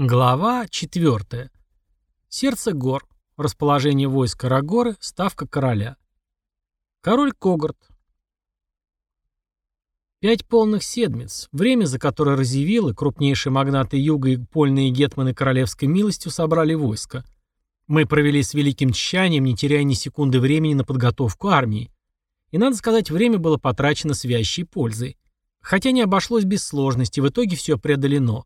Глава 4. Сердце гор. Расположение войска Рагоры. Ставка короля. Король Когарт. Пять полных седмиц, время, за которое разъявило, крупнейшие магнаты юга и польные гетманы королевской милостью собрали войско. Мы провели с великим тщанием, не теряя ни секунды времени на подготовку армии. И, надо сказать, время было потрачено с вящей пользой. Хотя не обошлось без сложностей, в итоге все преодолено.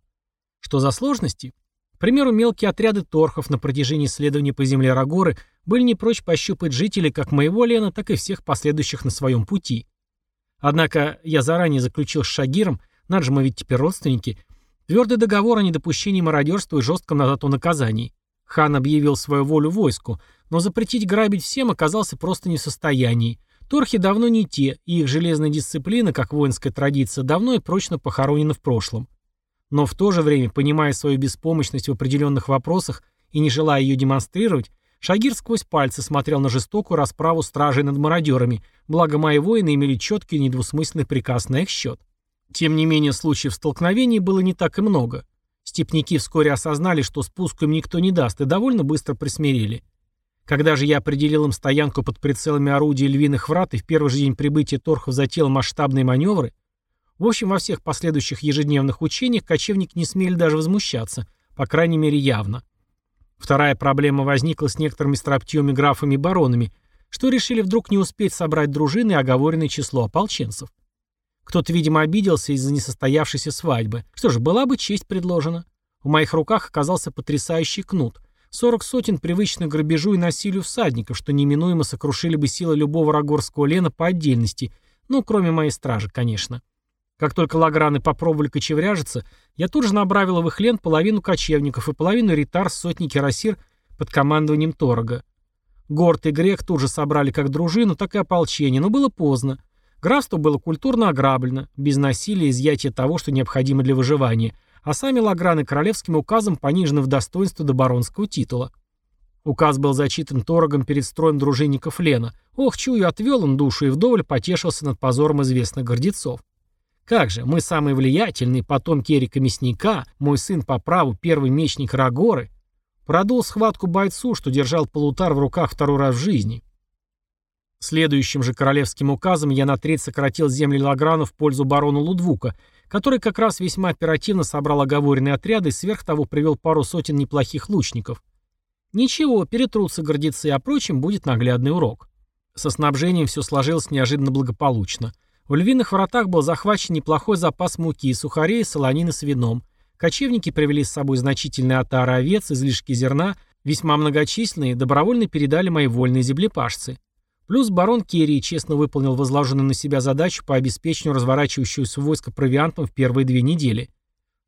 Что за сложности? К примеру, мелкие отряды торхов на протяжении исследований по земле Рагоры были не прочь пощупать жителей как моего Лена, так и всех последующих на своем пути. Однако я заранее заключил с Шагиром, надо же мы ведь теперь родственники, твердый договор о недопущении мародерства и жестком на зато наказании. Хан объявил свою волю войску, но запретить грабить всем оказался просто не в состоянии. Торхи давно не те, и их железная дисциплина, как воинская традиция, давно и прочно похоронена в прошлом. Но в то же время, понимая свою беспомощность в определенных вопросах и не желая ее демонстрировать, Шагир сквозь пальцы смотрел на жестокую расправу стражей над мародерами, благо мои воины имели четкий и недвусмысленный приказ на их счет. Тем не менее, случаев столкновений было не так и много. Степники вскоре осознали, что спуску им никто не даст, и довольно быстро присмирели. Когда же я определил им стоянку под прицелами орудий львиных врат и в первый же день прибытия торхов затеял масштабные маневры, в общем, во всех последующих ежедневных учениях кочевники не смели даже возмущаться, по крайней мере явно. Вторая проблема возникла с некоторыми строптивыми графами и баронами, что решили вдруг не успеть собрать дружины и оговоренное число ополченцев. Кто-то, видимо, обиделся из-за несостоявшейся свадьбы. Что ж, была бы честь предложена. В моих руках оказался потрясающий кнут. Сорок сотен привычных грабежу и насилию всадников, что неминуемо сокрушили бы силы любого рагорского лена по отдельности, ну, кроме моей стражи, конечно. Как только лаграны попробовали кочевряжиться, я тут же направил в их лент половину кочевников и половину ритар сотни кирасир под командованием Торога. Горд и Грек тут же собрали как дружину, так и ополчение, но было поздно. Графство было культурно ограблено, без насилия и изъятия того, что необходимо для выживания, а сами лаграны королевским указом понижены в достоинство до баронского титула. Указ был зачитан Торогом перед строем дружинников Лена. Ох, чую, отвел он душу и вдоволь потешился над позором известных гордецов. Как же, мы самые влиятельные, потомки Эрика Мясника, мой сын по праву, первый мечник Рагоры, продул схватку бойцу, что держал полутар в руках второй раз в жизни. Следующим же королевским указом я на треть сократил земли Лаграну в пользу барона Лудвука, который как раз весьма оперативно собрал оговоренные отряды и сверх того привел пару сотен неплохих лучников. Ничего, перетрутся гордецы, а прочим будет наглядный урок. Со снабжением все сложилось неожиданно благополучно. В львиных вратах был захвачен неплохой запас муки, сухарей, солонины с вином. Кочевники привели с собой значительные отары овец, излишки зерна, весьма многочисленные, добровольно передали мои вольные землепашцы. Плюс барон Керри честно выполнил возложенную на себя задачу по обеспечению разворачивающегося войска провиантом в первые две недели.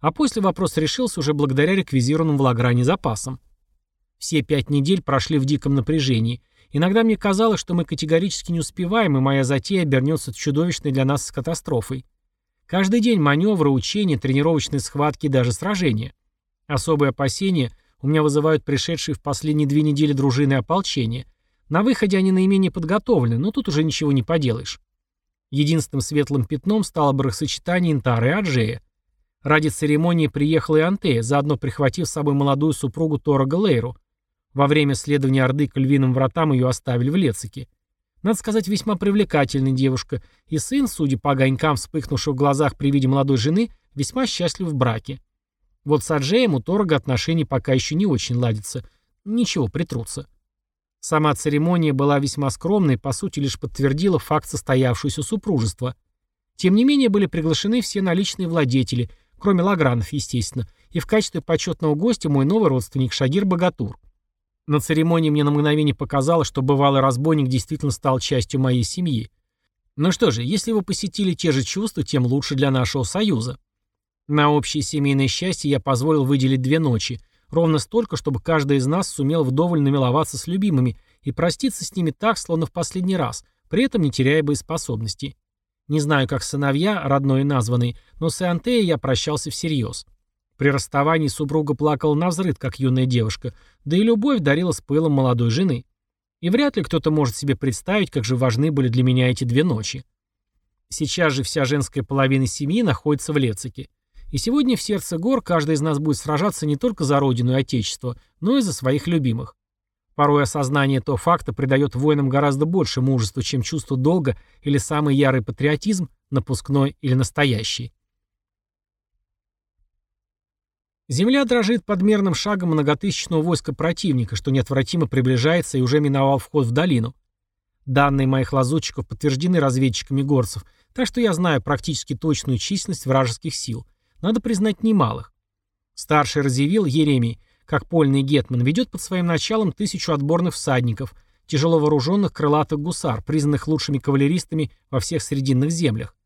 А после вопрос решился уже благодаря реквизированным в Лагране запасам. Все пять недель прошли в диком напряжении – Иногда мне казалось, что мы категорически не успеваем, и моя затея обернется чудовищной для нас катастрофой. Каждый день маневры, учения, тренировочные схватки и даже сражения. Особые опасения у меня вызывают пришедшие в последние две недели дружины ополчения. На выходе они наименее подготовлены, но тут уже ничего не поделаешь. Единственным светлым пятном стало бракосочетание Интары и Аджея. Ради церемонии приехала и Антея, заодно прихватив с собой молодую супругу Торога Лейру, во время следования Орды к львиным вратам ее оставили в Лецике. Надо сказать, весьма привлекательная девушка, и сын, судя по огонькам, вспыхнувших в глазах при виде молодой жены, весьма счастлив в браке. Вот с Аджеем у Торга отношения пока еще не очень ладятся. Ничего, притрутся. Сама церемония была весьма скромной по сути, лишь подтвердила факт состоявшегося супружества. Тем не менее, были приглашены все наличные владетели, кроме Лагранов, естественно, и в качестве почетного гостя мой новый родственник Шагир Богатур. На церемонии мне на мгновение показалось, что бывалый разбойник действительно стал частью моей семьи. Ну что же, если его посетили те же чувства, тем лучше для нашего союза. На общее семейное счастье я позволил выделить две ночи, ровно столько, чтобы каждый из нас сумел вдоволь намиловаться с любимыми и проститься с ними так, словно в последний раз, при этом не теряя боеспособности. Не знаю, как сыновья, родной и названный, но с Антеей я прощался всерьез. При расставании супруга плакала на взрыд, как юная девушка, да и любовь дарила с пылом молодой жены. И вряд ли кто-то может себе представить, как же важны были для меня эти две ночи. Сейчас же вся женская половина семьи находится в Лецике. И сегодня в сердце гор каждый из нас будет сражаться не только за родину и отечество, но и за своих любимых. Порой осознание этого факта придает воинам гораздо больше мужества, чем чувство долга или самый ярый патриотизм, напускной или настоящий. Земля дрожит под мерным шагом многотысячного войска противника, что неотвратимо приближается и уже миновал вход в долину. Данные моих лазутчиков подтверждены разведчиками горцев, так что я знаю практически точную численность вражеских сил. Надо признать, немалых. Старший Разевил, Еремий, как польный гетман, ведет под своим началом тысячу отборных всадников, тяжело вооруженных крылатых гусар, признанных лучшими кавалеристами во всех срединных землях.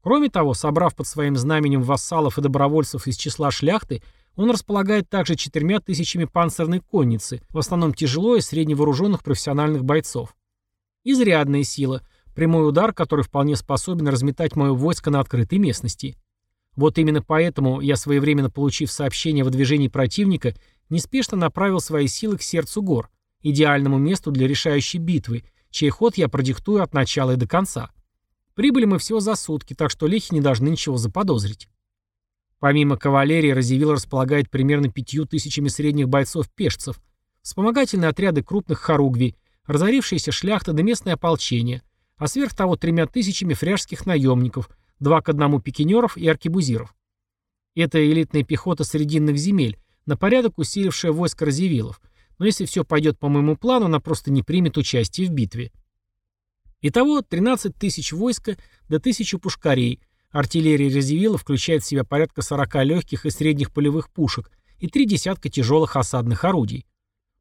Кроме того, собрав под своим знаменем вассалов и добровольцев из числа шляхты, он располагает также четырьмя тысячами панцирной конницы, в основном тяжело и средневооруженных профессиональных бойцов. Изрядная сила, прямой удар, который вполне способен разметать мое войско на открытой местности. Вот именно поэтому я, своевременно получив сообщение о выдвижении противника, неспешно направил свои силы к сердцу гор, идеальному месту для решающей битвы, чей ход я продиктую от начала и до конца. Прибыли мы всего за сутки, так что лехи не должны ничего заподозрить. Помимо кавалерии, Разивил располагает примерно пятью тысячами средних бойцов-пешцев, вспомогательные отряды крупных хоругвий, разорившиеся шляхта да местное ополчение, а сверх того тремя тысячами фряжских наемников, два к одному пикинеров и аркебузиров. Это элитная пехота срединных земель, на порядок усилившая войско Разивилов, но если все пойдет по моему плану, она просто не примет участие в битве. Итого 13 тысяч войска до тысячи пушкарей – Артиллерия Резивилла включает в себя порядка 40 легких и средних полевых пушек и три десятка тяжелых осадных орудий.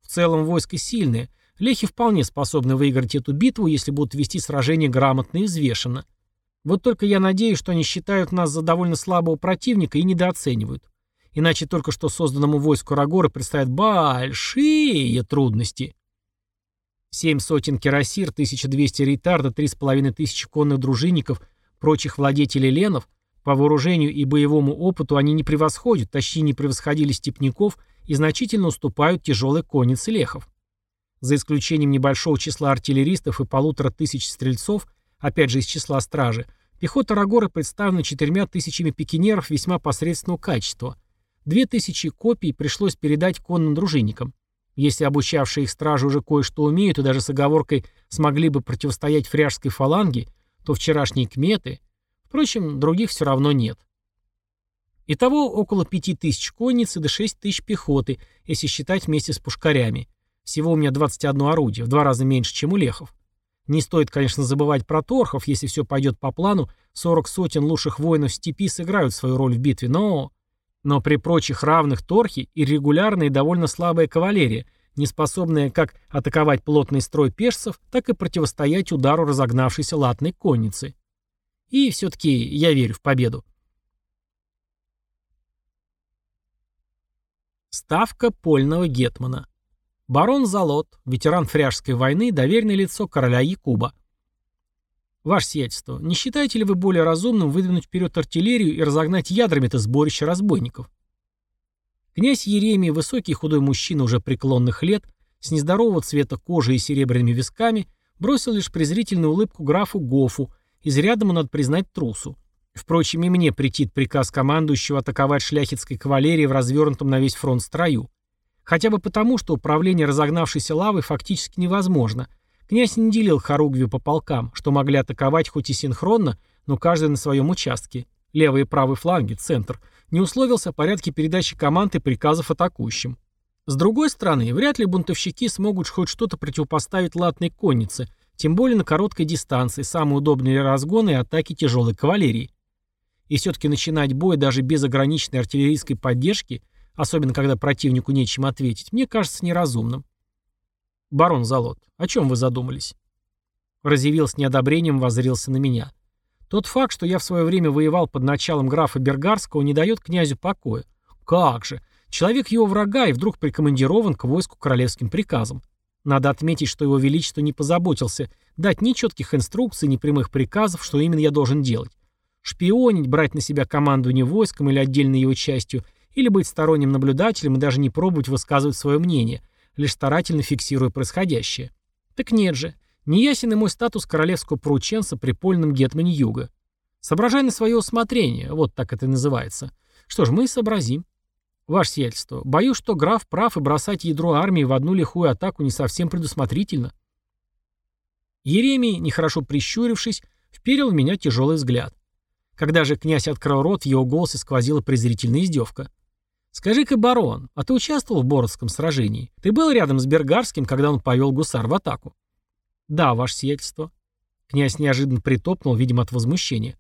В целом войско сильное. Лехи вполне способны выиграть эту битву, если будут вести сражение грамотно и взвешенно. Вот только я надеюсь, что они считают нас за довольно слабого противника и недооценивают. Иначе только что созданному войску Рагоры предстоят большие трудности. Семь сотен кирасир, 1200 рейтарда, три с половиной тысячи конных дружинников Прочих владетелей ленов по вооружению и боевому опыту они не превосходят, точнее не превосходили степняков и значительно уступают тяжелой коннице лехов. За исключением небольшого числа артиллеристов и полутора тысяч стрельцов, опять же из числа стражи, пехота Рагоры представлена четырьмя тысячами пикинеров весьма посредственного качества. Две тысячи копий пришлось передать конным дружинникам. Если обучавшие их стражи уже кое-что умеют и даже с оговоркой смогли бы противостоять фряжской фаланге, то вчерашние кметы. Впрочем, других все равно нет. Итого около пяти тысяч конницы до шесть тысяч пехоты, если считать вместе с пушкарями. Всего у меня 21 орудие, в два раза меньше, чем у лехов. Не стоит, конечно, забывать про торхов, если все пойдет по плану, 40 сотен лучших воинов степи сыграют свою роль в битве, но... Но при прочих равных торхи и регулярная и довольно слабая кавалерия – не способная как атаковать плотный строй пешцев, так и противостоять удару разогнавшейся латной конницы. И все-таки я верю в победу. Ставка польного гетмана. Барон Залот, ветеран фряжской войны, доверенное лицо короля Якуба. Ваше сиятельство, не считаете ли вы более разумным выдвинуть вперед артиллерию и разогнать ядрами это сборище разбойников? Князь Еремий, высокий худой мужчина уже преклонных лет, с нездорового цвета кожи и серебряными висками, бросил лишь презрительную улыбку графу Гофу, изрядному, надо признать, трусу. Впрочем, и мне претит приказ командующего атаковать шляхетской кавалерии в развернутом на весь фронт строю. Хотя бы потому, что управление разогнавшейся лавой фактически невозможно. Князь не делил Харугвию по полкам, что могли атаковать хоть и синхронно, но каждый на своем участке. Левый и правый фланги, центр – не условился о порядке передачи команд и приказов атакующим. С другой стороны, вряд ли бунтовщики смогут хоть что-то противопоставить латной коннице, тем более на короткой дистанции, самые удобные для разгона и атаки тяжелой кавалерии. И все-таки начинать бой даже без ограниченной артиллерийской поддержки, особенно когда противнику нечем ответить, мне кажется неразумным. Барон Залот, о чем вы задумались? Разъявил с неодобрением, воззрился на меня. Тот факт, что я в свое время воевал под началом графа Бергарского, не дает князю покоя. Как же! Человек его врага и вдруг прикомандирован к войску королевским приказом. Надо отметить, что его величество не позаботился дать ни четких инструкций, ни прямых приказов, что именно я должен делать. Шпионить, брать на себя командование войском или отдельной его частью, или быть сторонним наблюдателем и даже не пробовать высказывать свое мнение, лишь старательно фиксируя происходящее. Так нет же. Неясен и мой статус королевского порученца при польном гетмане юга. Соображай на свое усмотрение, вот так это и называется. Что ж, мы и сообразим. Ваше сиятельство, боюсь, что граф прав, и бросать ядро армии в одну лихую атаку не совсем предусмотрительно. Еремий, нехорошо прищурившись, вперил в меня тяжелый взгляд. Когда же князь открыл рот, в его голосе сквозила презрительная издевка. «Скажи-ка, барон, а ты участвовал в Бородском сражении? Ты был рядом с Бергарским, когда он повел гусар в атаку?» «Да, ваше сиятельство». Князь неожиданно притопнул, видимо, от возмущения.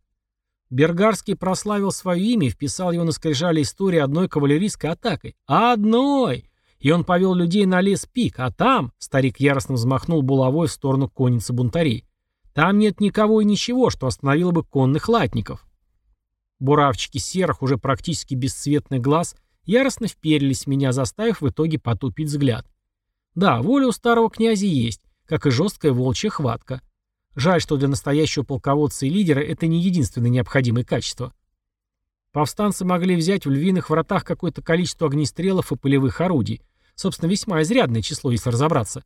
Бергарский прославил свое имя и вписал его на скрижали истории одной кавалерийской атакой. Одной! И он повел людей на лес Пик, а там, старик яростно взмахнул булавой в сторону конницы бунтарей, там нет никого и ничего, что остановило бы конных латников. Буравчики серых, уже практически бесцветный глаз, яростно вперились в меня, заставив в итоге потупить взгляд. Да, воля у старого князя есть, как и жесткая волчья хватка. Жаль, что для настоящего полководца и лидера это не единственное необходимое качество. Повстанцы могли взять в львиных вратах какое-то количество огнестрелов и полевых орудий. Собственно, весьма изрядное число, если разобраться.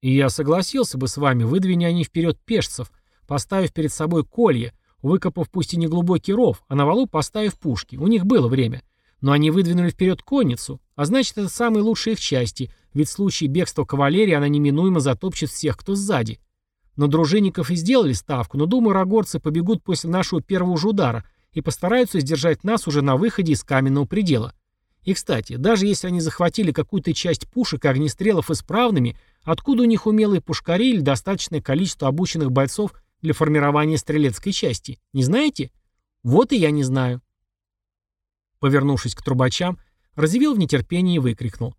И я согласился бы с вами, выдвиня они вперед пешцев, поставив перед собой колье, выкопав пусть и не глубокий ров, а на валу поставив пушки. У них было время. Но они выдвинули вперед конницу, а значит, это самые лучшие их части, ведь в случае бегства кавалерии она неминуемо затопчет всех, кто сзади. Но дружинников и сделали ставку, но, думаю, рогорцы побегут после нашего первого же удара и постараются сдержать нас уже на выходе из каменного предела. И, кстати, даже если они захватили какую-то часть пушек и огнестрелов исправными, откуда у них умелые пушкари или достаточное количество обученных бойцов для формирования стрелецкой части? Не знаете? Вот и я не знаю. Повернувшись к трубачам, разъявил в нетерпении и выкрикнул.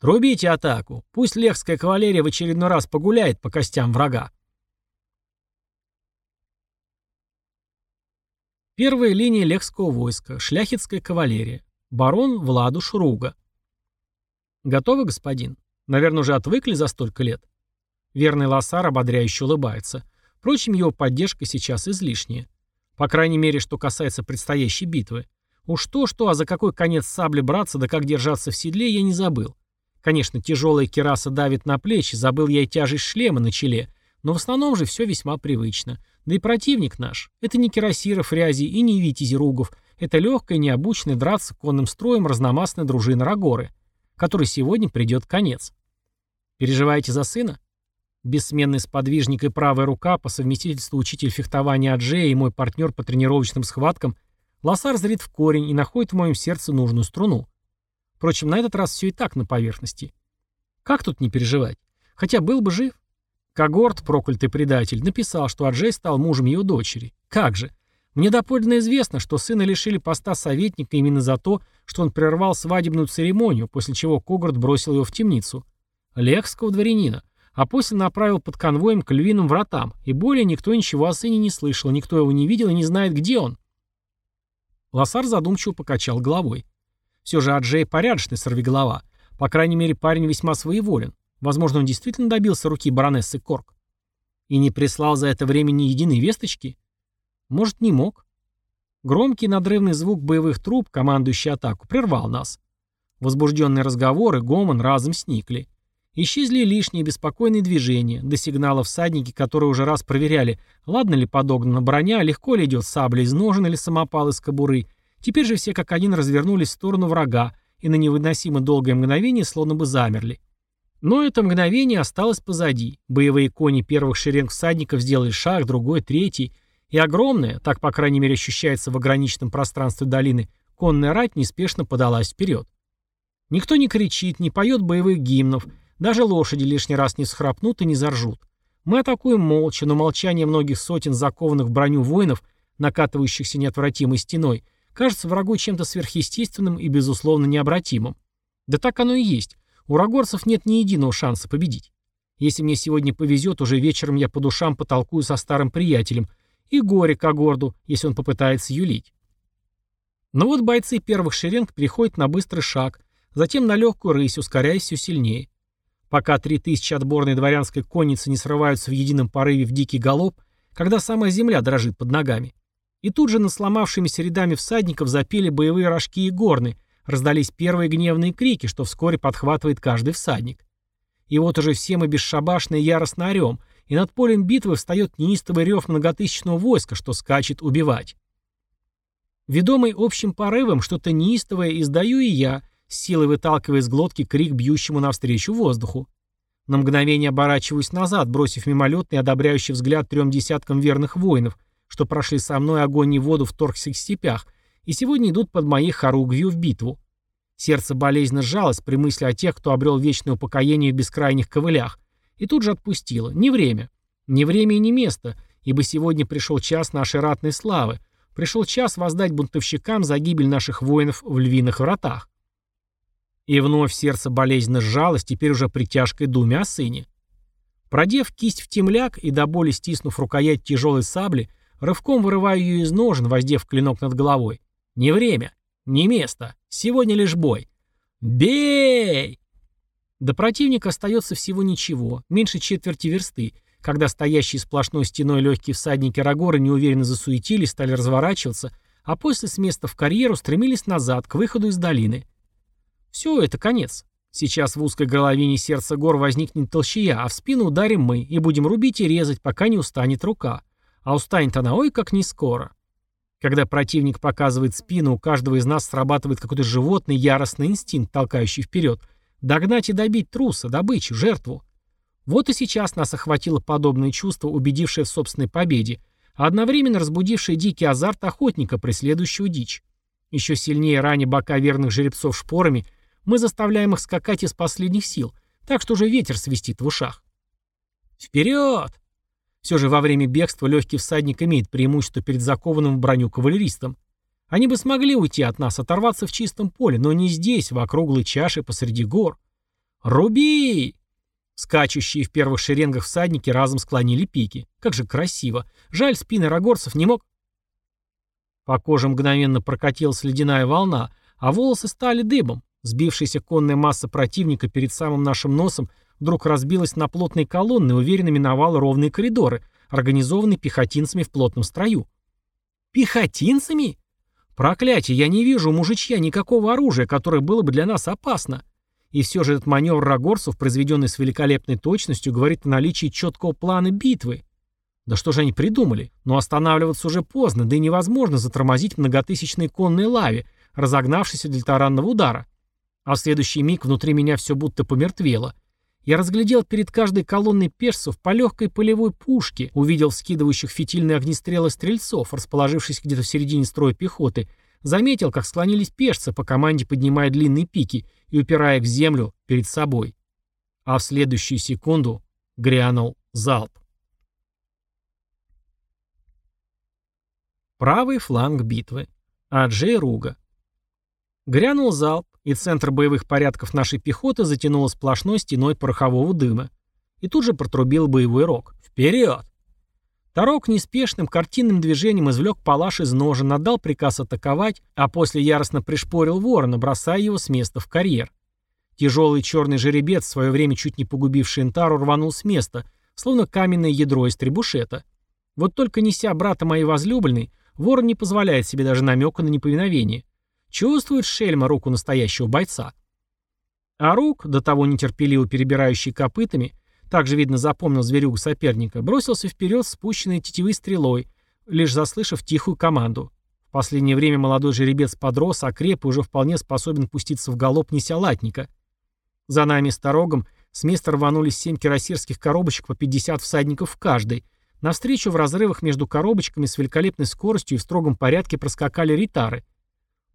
«Трубите атаку! Пусть лехская кавалерия в очередной раз погуляет по костям врага!» Первая линия лехского войска, шляхетская кавалерия. Барон Владуш Руга. Готовы, господин? Наверное, уже отвыкли за столько лет? Верный лосар ободряюще улыбается. Впрочем, его поддержка сейчас излишняя. По крайней мере, что касается предстоящей битвы. Уж то-что, а за какой конец сабли браться, да как держаться в седле, я не забыл. Конечно, тяжелая кераса давит на плечи, забыл я и тяжесть шлема на челе, но в основном же все весьма привычно. Да и противник наш. Это не Кирасиров Рязи и не Витязи Ругов, это легкая, необученная драться конным строем разномастная дружина Рагоры, которой сегодня придет конец. Переживаете за сына? Бессменный сподвижник и правая рука, по совместительству учитель фехтования Аджея и мой партнер по тренировочным схваткам, Лосар зрит в корень и находит в моем сердце нужную струну. Впрочем, на этот раз все и так на поверхности. Как тут не переживать? Хотя был бы жив. Когорт, проклятый предатель, написал, что Аджей стал мужем ее дочери. Как же? Мне доподлинно известно, что сына лишили поста советника именно за то, что он прервал свадебную церемонию, после чего Когорт бросил его в темницу. Лехского дворянина. А после направил под конвоем к львиным вратам, и более никто ничего о сыне не слышал, никто его не видел и не знает, где он. Лосар задумчиво покачал головой. Все же Аджей порядочный сорвиголова. По крайней мере, парень весьма своеволен. Возможно, он действительно добился руки баронессы Корк. И не прислал за это время ни единой весточки? Может, не мог? Громкий надрывный звук боевых труб, командующий атаку, прервал нас. Возбужденные разговоры, гомон разом сникли. Исчезли лишние беспокойные движения, до сигнала всадники, которые уже раз проверяли, ладно ли подогнана броня, легко ли идет сабля из ножен или самопал из кобуры. Теперь же все как один развернулись в сторону врага и на невыносимо долгое мгновение словно бы замерли. Но это мгновение осталось позади. Боевые кони первых шеренг всадников сделали шаг, другой, третий, и огромная, так по крайней мере ощущается в ограниченном пространстве долины, конная рать неспешно подалась вперед. Никто не кричит, не поет боевых гимнов, даже лошади лишний раз не схрапнут и не заржут. Мы атакуем молча, но молчание многих сотен закованных в броню воинов, накатывающихся неотвратимой стеной, кажется врагу чем-то сверхъестественным и, безусловно, необратимым. Да так оно и есть. У рогорцев нет ни единого шанса победить. Если мне сегодня повезет, уже вечером я по душам потолкую со старым приятелем, и горе Когорду, если он попытается юлить. Но вот бойцы первых шеренг переходят на быстрый шаг, затем на легкую рысь, ускоряясь все сильнее. Пока три тысячи отборной дворянской конницы не срываются в едином порыве в дикий галоп, когда самая земля дрожит под ногами. И тут же на сломавшимися рядами всадников запели боевые рожки и горны, раздались первые гневные крики, что вскоре подхватывает каждый всадник. И вот уже все мы бесшабашно и яростно орем, и над полем битвы встает неистовый рев многотысячного войска, что скачет убивать. Ведомый общим порывом, что-то неистовое издаю и я, с силой выталкивая из глотки крик бьющему навстречу воздуху. На мгновение оборачиваюсь назад, бросив мимолетный одобряющий взгляд трем десяткам верных воинов, что прошли со мной огонь и воду в торгских степях, и сегодня идут под моей хоругвью в битву. Сердце болезненно сжалось при мысли о тех, кто обрел вечное упокоение в бескрайних ковылях, и тут же отпустило. Не время. Не время и не место, ибо сегодня пришел час нашей ратной славы, пришел час воздать бунтовщикам за гибель наших воинов в львиных вратах. И вновь сердце болезненно сжалось, теперь уже при тяжкой думе о сыне. Продев кисть в темляк и до боли стиснув рукоять тяжелой сабли, рывком вырываю ее из ножен, воздев клинок над головой. Не время, не место, сегодня лишь бой. Бей! До противника остается всего ничего, меньше четверти версты, когда стоящие сплошной стеной легкие всадники Рагора неуверенно засуетились, стали разворачиваться, а после с места в карьеру стремились назад, к выходу из долины. Все, это конец. Сейчас в узкой горловине сердца гор возникнет толщия, а в спину ударим мы и будем рубить и резать, пока не устанет рука. А устанет она ой как не скоро. Когда противник показывает спину, у каждого из нас срабатывает какой-то животный яростный инстинкт, толкающий вперед. Догнать и добить труса, добычу, жертву. Вот и сейчас нас охватило подобное чувство, убедившее в собственной победе, а одновременно разбудившее дикий азарт охотника, преследующего дичь. Еще сильнее раня бока верных жеребцов шпорами – мы заставляем их скакать из последних сил, так что уже ветер свистит в ушах. Вперед! Все же во время бегства легкий всадник имеет преимущество перед закованным в броню кавалеристом. Они бы смогли уйти от нас, оторваться в чистом поле, но не здесь, в округлой чаше посреди гор. «Руби!» Скачущие в первых шеренгах всадники разом склонили пики. Как же красиво. Жаль, спины рогорцев не мог... По коже мгновенно прокатилась ледяная волна, а волосы стали дыбом. Сбившаяся конная масса противника перед самым нашим носом вдруг разбилась на плотные колонны и уверенно миновала ровные коридоры, организованные пехотинцами в плотном строю. Пехотинцами? Проклятие, я не вижу у мужичья никакого оружия, которое было бы для нас опасно. И все же этот маневр рогорцев, произведенный с великолепной точностью, говорит о наличии четкого плана битвы. Да что же они придумали? Но останавливаться уже поздно, да и невозможно затормозить многотысячные конные лави, разогнавшиеся для таранного удара. А в следующий миг внутри меня все будто помертвело. Я разглядел перед каждой колонной персов по легкой полевой пушке, увидел скидывающих фитильные огнестрелы стрельцов, расположившись где-то в середине строя пехоты, заметил, как склонились персы по команде, поднимая длинные пики и упирая в землю перед собой. А в следующую секунду грянул залп. Правый фланг битвы. Аджей Руга. Грянул залп, и центр боевых порядков нашей пехоты затянуло сплошной стеной порохового дыма. И тут же протрубил боевой рог. «Вперед!» Тарок неспешным картинным движением извлек палаш из ножен, отдал приказ атаковать, а после яростно пришпорил ворона, бросая его с места в карьер. Тяжелый черный жеребец, в свое время чуть не погубивший Интару, рванул с места, словно каменное ядро из требушета. Вот только неся брата моей возлюбленной, ворон не позволяет себе даже намека на неповиновение. Чувствует шельма руку настоящего бойца. А рук, до того нетерпеливо перебирающий копытами, также, видно, запомнил зверюгу соперника, бросился вперед спущенной тетивой стрелой, лишь заслышав тихую команду. В последнее время молодой жеребец подрос, окреп и уже вполне способен пуститься в галоп, неся латника. За нами с Тарогом с места рванулись семь кирасирских коробочек по 50 всадников в каждой. Навстречу в разрывах между коробочками с великолепной скоростью и в строгом порядке проскакали ритары.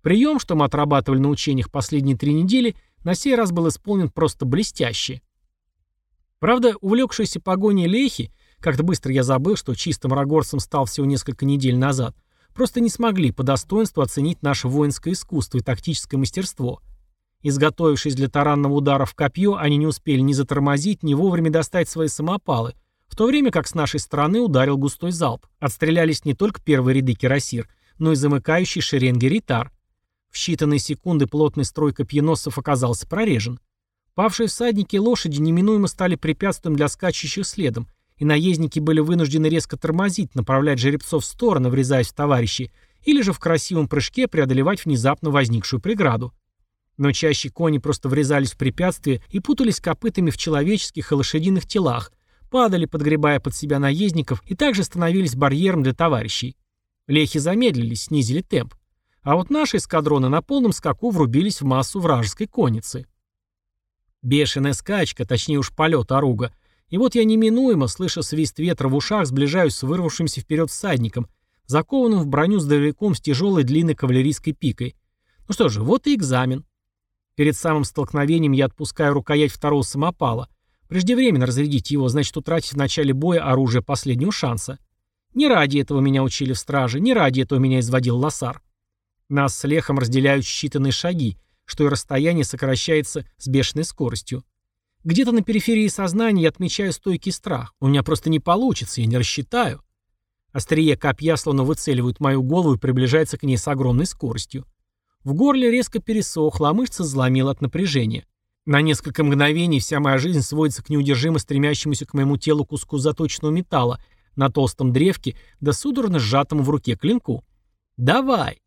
Прием, что мы отрабатывали на учениях последние три недели, на сей раз был исполнен просто блестяще. Правда, увлекшиеся погоней лехи, как-то быстро я забыл, что чистым рогорцем стал всего несколько недель назад, просто не смогли по достоинству оценить наше воинское искусство и тактическое мастерство. Изготовившись для таранного удара в копье, они не успели ни затормозить, ни вовремя достать свои самопалы, в то время как с нашей стороны ударил густой залп. Отстрелялись не только первые ряды кирасир, но и замыкающий шеренги ритар. В считанные секунды плотный строй копьеносцев оказался прорежен. Павшие всадники и лошади неминуемо стали препятствием для скачущих следом, и наездники были вынуждены резко тормозить, направлять жеребцов в стороны, врезаясь в товарищей, или же в красивом прыжке преодолевать внезапно возникшую преграду. Но чаще кони просто врезались в препятствия и путались копытами в человеческих и лошадиных телах, падали, подгребая под себя наездников, и также становились барьером для товарищей. Лехи замедлились, снизили темп. А вот наши эскадроны на полном скаку врубились в массу вражеской конницы. Бешеная скачка, точнее уж полет оруга. И вот я неминуемо, слыша свист ветра в ушах, сближаюсь с вырвавшимся вперед всадником, закованным в броню с дровяком с тяжелой длинной кавалерийской пикой. Ну что же, вот и экзамен. Перед самым столкновением я отпускаю рукоять второго самопала. Преждевременно разрядить его, значит утратить в начале боя оружие последнего шанса. Не ради этого меня учили в страже, не ради этого меня изводил лосар. Нас с Лехом разделяют считанные шаги, что и расстояние сокращается с бешеной скоростью. Где-то на периферии сознания я отмечаю стойкий страх. У меня просто не получится, я не рассчитаю. Острие копья словно выцеливают мою голову и приближается к ней с огромной скоростью. В горле резко пересохло, а мышца заломила от напряжения. На несколько мгновений вся моя жизнь сводится к неудержимо стремящемуся к моему телу куску заточенного металла на толстом древке, да судорожно сжатому в руке клинку. «Давай!»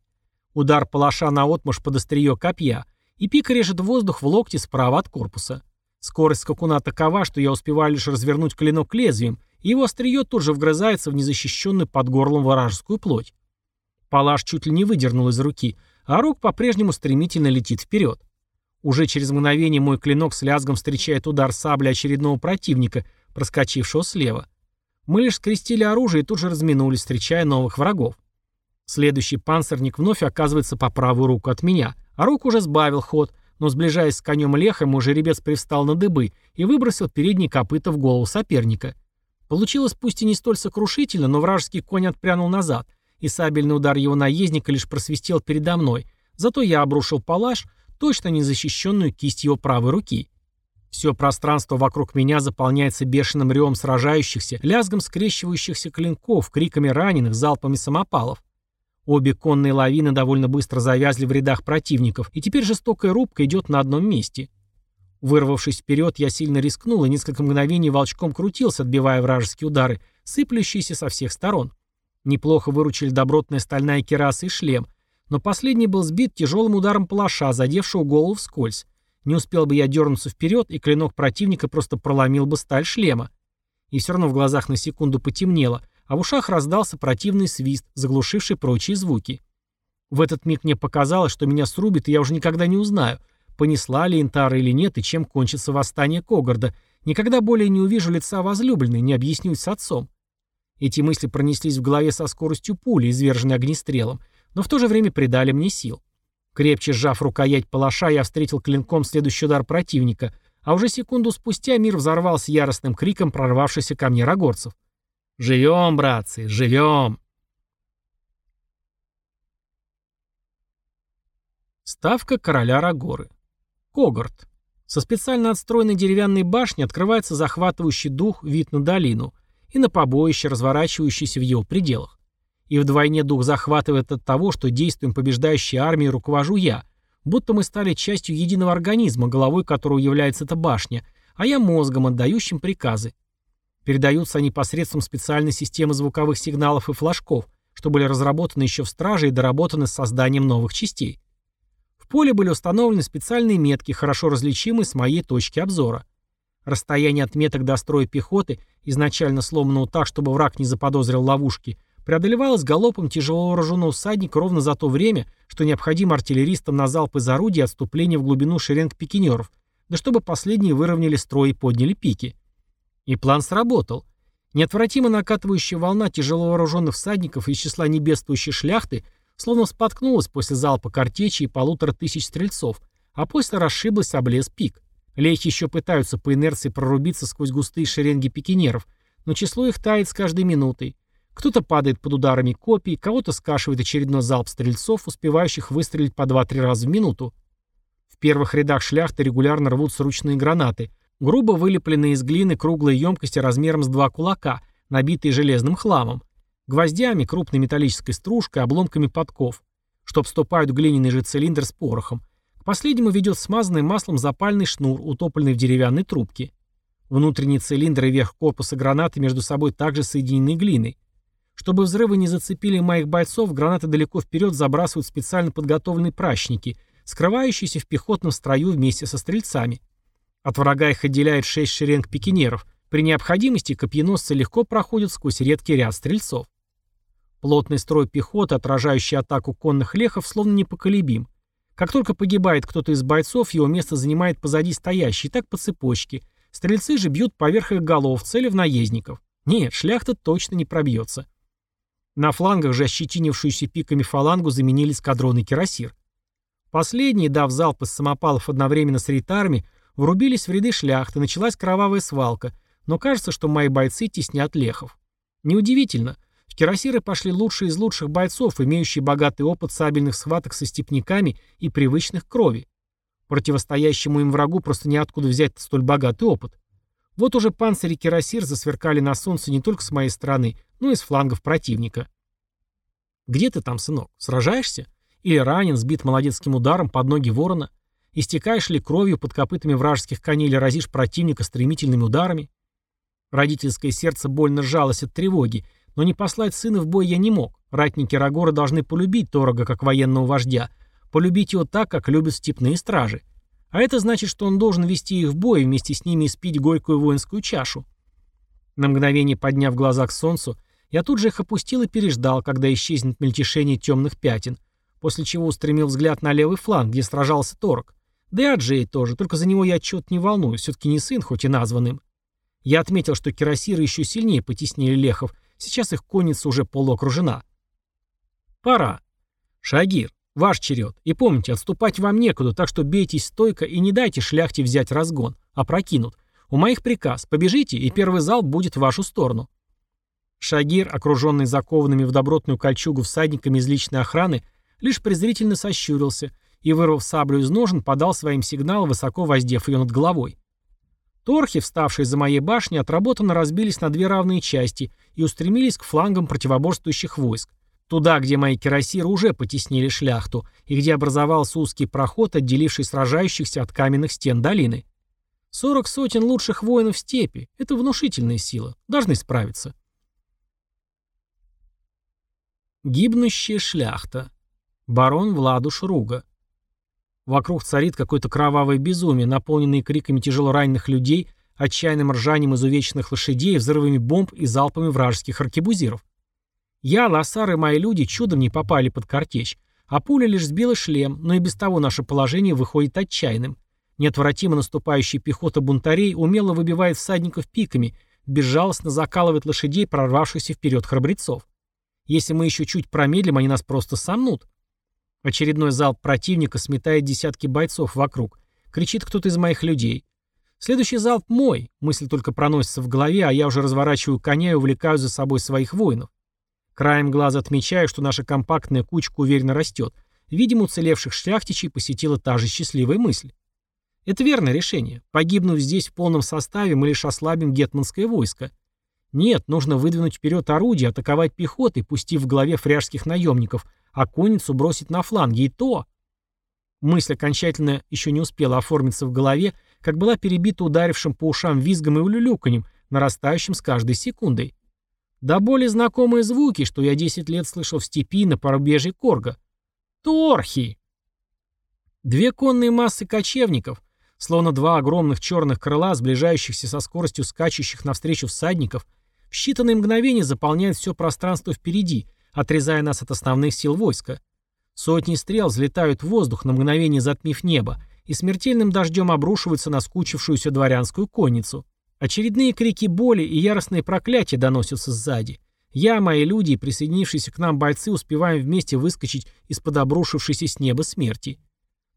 Удар палаша наотмашь под острие копья, и пика режет воздух в локте справа от корпуса. Скорость скакуна такова, что я успеваю лишь развернуть клинок лезвием, и его острие тут же вгрызается в незащищенную под горлом вражескую плоть. Палаш чуть ли не выдернул из руки, а рук по-прежнему стремительно летит вперед. Уже через мгновение мой клинок с лязгом встречает удар сабли очередного противника, проскочившего слева. Мы лишь скрестили оружие и тут же разминулись, встречая новых врагов. Следующий панцирник вновь оказывается по правую руку от меня, а рук уже сбавил ход, но сближаясь с конем лехом, мой жеребец привстал на дыбы и выбросил передние копыта в голову соперника. Получилось пусть и не столь сокрушительно, но вражеский конь отпрянул назад, и сабельный удар его наездника лишь просвистел передо мной, зато я обрушил палаш, точно незащищенную кисть его правой руки. Все пространство вокруг меня заполняется бешеным ревом сражающихся, лязгом скрещивающихся клинков, криками раненых, залпами самопалов. Обе конные лавины довольно быстро завязли в рядах противников, и теперь жестокая рубка идет на одном месте. Вырвавшись вперед, я сильно рискнул и несколько мгновений волчком крутился, отбивая вражеские удары, сыплющиеся со всех сторон. Неплохо выручили добротная стальная кераса и шлем, но последний был сбит тяжелым ударом палаша, задевшего голову вскользь. Не успел бы я дернуться вперед, и клинок противника просто проломил бы сталь шлема. И все равно в глазах на секунду потемнело, а в ушах раздался противный свист, заглушивший прочие звуки. В этот миг мне показалось, что меня срубит, и я уже никогда не узнаю, понесла ли Интара или нет, и чем кончится восстание Когарда. Никогда более не увижу лица возлюбленной, не объяснюсь с отцом. Эти мысли пронеслись в голове со скоростью пули, изверженной огнестрелом, но в то же время придали мне сил. Крепче сжав рукоять палаша, я встретил клинком следующий удар противника, а уже секунду спустя мир взорвался яростным криком прорвавшихся ко мне рогорцев. «Живем, братцы, живем!» Ставка короля Рагоры. Когарт. Со специально отстроенной деревянной башни открывается захватывающий дух вид на долину – и на побоище, разворачивающееся в его пределах. И вдвойне дух захватывает от того, что действием побеждающей армии руковожу я, будто мы стали частью единого организма, головой которого является эта башня, а я мозгом, отдающим приказы. Передаются они посредством специальной системы звуковых сигналов и флажков, что были разработаны еще в страже и доработаны с созданием новых частей. В поле были установлены специальные метки, хорошо различимые с моей точки обзора. Расстояние от меток до строя пехоты, изначально сломанного так, чтобы враг не заподозрил ловушки, преодолевалось галопом тяжелого вооруженного всадника ровно за то время, что необходимо артиллеристам на залп из орудий отступления в глубину шеренг пикинеров, да чтобы последние выровняли строй и подняли пики. И план сработал. Неотвратимо накатывающая волна тяжело вооруженных всадников из числа небествующей шляхты словно споткнулась после залпа картечи и полутора тысяч стрельцов, а после расшиблась об лес пик. Лехи еще пытаются по инерции прорубиться сквозь густые шеренги пикинеров, но число их тает с каждой минутой. Кто-то падает под ударами копий, кого-то скашивает очередной залп стрельцов, успевающих выстрелить по 2-3 раза в минуту. В первых рядах шляхты регулярно рвутся ручные гранаты, грубо вылепленные из глины круглые емкости размером с два кулака, набитые железным хламом, гвоздями, крупной металлической стружкой, обломками подков, что вступают в глиняный же цилиндр с порохом, последнему ведет смазанный маслом запальный шнур, утопленный в деревянной трубке. Внутренний цилиндр и верх корпуса гранаты между собой также соединены глиной. Чтобы взрывы не зацепили моих бойцов, гранаты далеко вперед забрасывают специально подготовленные пращники, скрывающиеся в пехотном строю вместе со стрельцами. От врага их отделяет шесть шеренг пикинеров. При необходимости копьеносцы легко проходят сквозь редкий ряд стрельцов. Плотный строй пехоты, отражающий атаку конных лехов, словно непоколебим. Как только погибает кто-то из бойцов, его место занимает позади стоящий, так по цепочке. Стрельцы же бьют поверх их голов, цели в наездников. Нет, шляхта точно не пробьется. На флангах же ощетинившуюся пиками фалангу заменили эскадроны кирасир. Последние, дав залп из самопалов одновременно с рейтарами, врубились в ряды шляхты, началась кровавая свалка, но кажется, что мои бойцы теснят лехов. Неудивительно. В кирасиры пошли лучшие из лучших бойцов, имеющие богатый опыт сабельных схваток со степняками и привычных крови. Противостоящему им врагу просто неоткуда взять столь богатый опыт. Вот уже панцири кирасир засверкали на солнце не только с моей стороны, но и с флангов противника. «Где ты там, сынок? Сражаешься? Или ранен, сбит молодецким ударом под ноги ворона? Истекаешь ли кровью под копытами вражеских коней или разишь противника стремительными ударами?» Родительское сердце больно сжалось от тревоги, но не послать сына в бой я не мог. Ратники Рагора должны полюбить Торога как военного вождя, полюбить его так, как любят степные стражи. А это значит, что он должен вести их в бой вместе с ними испить горькую воинскую чашу. На мгновение подняв глаза к солнцу, я тут же их опустил и переждал, когда исчезнет мельтешение темных пятен, после чего устремил взгляд на левый фланг, где сражался Торг. Да и Аджей тоже, только за него я отчет не волнуюсь, все-таки не сын, хоть и названным. Я отметил, что кирасиры еще сильнее потеснили лехов, сейчас их конница уже полуокружена. Пора. Шагир, ваш черед. И помните, отступать вам некуда, так что бейтесь стойко и не дайте шляхте взять разгон, а прокинут. У моих приказ, побежите, и первый залп будет в вашу сторону. Шагир, окруженный закованными в добротную кольчугу всадниками из личной охраны, лишь презрительно сощурился и, вырвав саблю из ножен, подал своим сигнал, высоко воздев ее над головой. Торхи, вставшие за моей башней, отработанно разбились на две равные части и устремились к флангам противоборствующих войск. Туда, где мои кирасиры уже потеснили шляхту, и где образовался узкий проход, отделивший сражающихся от каменных стен долины. Сорок сотен лучших воинов степи — это внушительная сила, должны справиться. Гибнущая шляхта. Барон Владуш Руга. Вокруг царит какое-то кровавое безумие, наполненное криками тяжелораненых людей, отчаянным ржанием изувеченных лошадей, взрывами бомб и залпами вражеских аркебузиров. Я, Лосар и мои люди чудом не попали под картечь, а пуля лишь сбила шлем, но и без того наше положение выходит отчаянным. Неотвратимо наступающая пехота бунтарей умело выбивает всадников пиками, безжалостно закалывает лошадей, прорвавшихся вперед храбрецов. Если мы еще чуть промедлим, они нас просто сомнут. Очередной залп противника сметает десятки бойцов вокруг. Кричит кто-то из моих людей. Следующий залп мой. Мысль только проносится в голове, а я уже разворачиваю коня и увлекаю за собой своих воинов. Краем глаза отмечаю, что наша компактная кучка уверенно растет. Видимо, уцелевших шляхтичей посетила та же счастливая мысль. Это верное решение. Погибнув здесь в полном составе, мы лишь ослабим гетманское войско. Нет, нужно выдвинуть вперед орудие, атаковать пехотой, пустив в голове фряжских наемников, а конницу бросить на фланги, и то... Мысль окончательно еще не успела оформиться в голове, как была перебита ударившим по ушам визгом и улюлюканьем, нарастающим с каждой секундой. Да более знакомые звуки, что я 10 лет слышал в степи на порубежье Корга. Торхи! Две конные массы кочевников, словно два огромных черных крыла, сближающихся со скоростью скачущих навстречу всадников, в считанные мгновения заполняют все пространство впереди, отрезая нас от основных сил войска. Сотни стрел взлетают в воздух, на мгновение затмив небо, и смертельным дождем обрушиваются на скучившуюся дворянскую конницу. Очередные крики боли и яростные проклятия доносятся сзади. Я, мои люди и присоединившиеся к нам бойцы успеваем вместе выскочить из-под обрушившейся с неба смерти.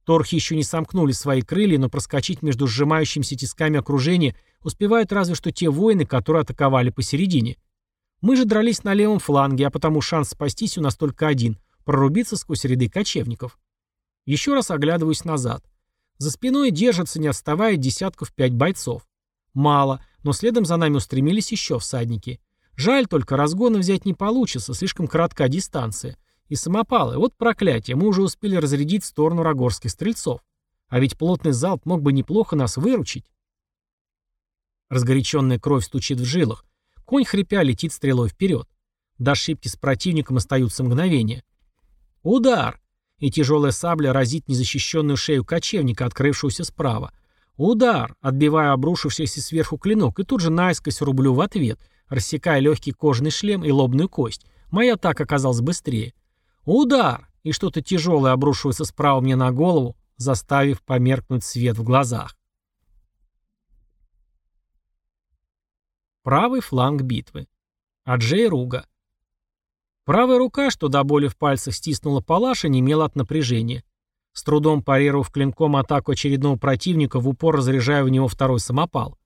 Торхи еще не сомкнули свои крылья, но проскочить между сжимающимися тисками окружения успевают разве что те воины, которые атаковали посередине. Мы же дрались на левом фланге, а потому шанс спастись у нас только один – прорубиться сквозь ряды кочевников. Еще раз оглядываюсь назад. За спиной держатся, не отставая, десятков пять бойцов. Мало, но следом за нами устремились еще всадники. Жаль только, разгона взять не получится, слишком коротка дистанция. И самопалы, вот проклятие, мы уже успели разрядить в сторону рогорских стрельцов. А ведь плотный залп мог бы неплохо нас выручить. Разгоряченная кровь стучит в жилах. Конь, хрипя, летит стрелой вперед. До ошибки с противником остаются мгновения. Удар! И тяжелая сабля разит незащищенную шею кочевника, открывшегося справа. Удар! Отбиваю обрушившийся сверху клинок и тут же наискось рублю в ответ, рассекая легкий кожаный шлем и лобную кость. Моя атака оказалась быстрее. Удар! И что-то тяжелое обрушивается справа мне на голову, заставив померкнуть свет в глазах. Правый фланг битвы. Аджей Руга. Правая рука, что до боли в пальцах стиснула палаша, немела от напряжения. С трудом парировав клинком атаку очередного противника, в упор разряжая в него второй самопал.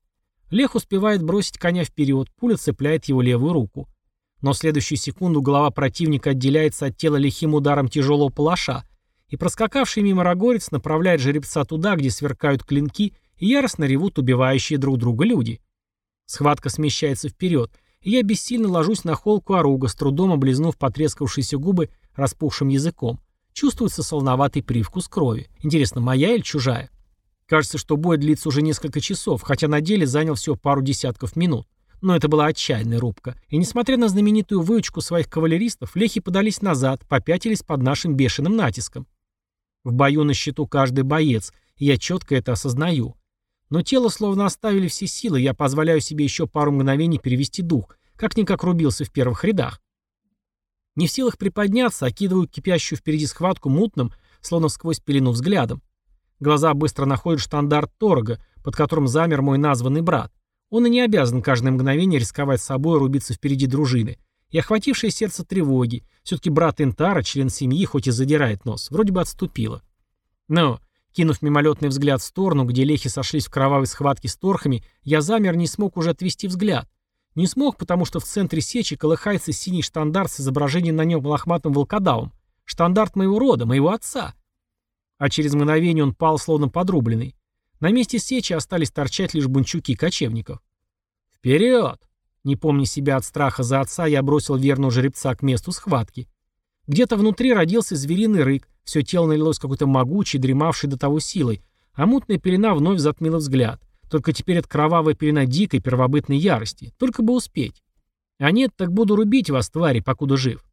Лех успевает бросить коня вперед, пуля цепляет его левую руку. Но в следующую секунду голова противника отделяется от тела лихим ударом тяжелого палаша, и проскакавший мимо рогорец направляет жеребца туда, где сверкают клинки и яростно ревут убивающие друг друга люди. Схватка смещается вперед, и я бессильно ложусь на холку оруга, с трудом облизнув потрескавшиеся губы распухшим языком. Чувствуется солоноватый привкус крови. Интересно, моя или чужая? Кажется, что бой длится уже несколько часов, хотя на деле занял всего пару десятков минут. Но это была отчаянная рубка. И несмотря на знаменитую выучку своих кавалеристов, лехи подались назад, попятились под нашим бешеным натиском. В бою на счету каждый боец, и я четко это осознаю. Но тело словно оставили все силы, я позволяю себе еще пару мгновений перевести дух, как-никак рубился в первых рядах. Не в силах приподняться, окидываю кипящую впереди схватку мутным, словно сквозь пелену взглядом. Глаза быстро находят штандарт Торга, под которым замер мой названный брат. Он и не обязан каждое мгновение рисковать собой и рубиться впереди дружины. И охватившее сердце тревоги. Все-таки брат Интара, член семьи, хоть и задирает нос, вроде бы отступила. Но, кинув мимолетный взгляд в сторону, где лехи сошлись в кровавой схватке с торхами, я замер, не смог уже отвести взгляд. Не смог, потому что в центре сечи колыхается синий штандарт с изображением на нем лохматым волкодавом. Штандарт моего рода, моего отца. А через мгновение он пал, словно подрубленный. На месте сечи остались торчать лишь бунчуки кочевников. «Вперед!» Не помня себя от страха за отца, я бросил верного жеребца к месту схватки. Где-то внутри родился звериный рык, все тело налилось какой-то могучей, дремавшей до того силой, а мутная пелена вновь затмила взгляд. Только теперь это кровавая пелена дикой первобытной ярости. Только бы успеть. А нет, так буду рубить вас, твари, покуда жив.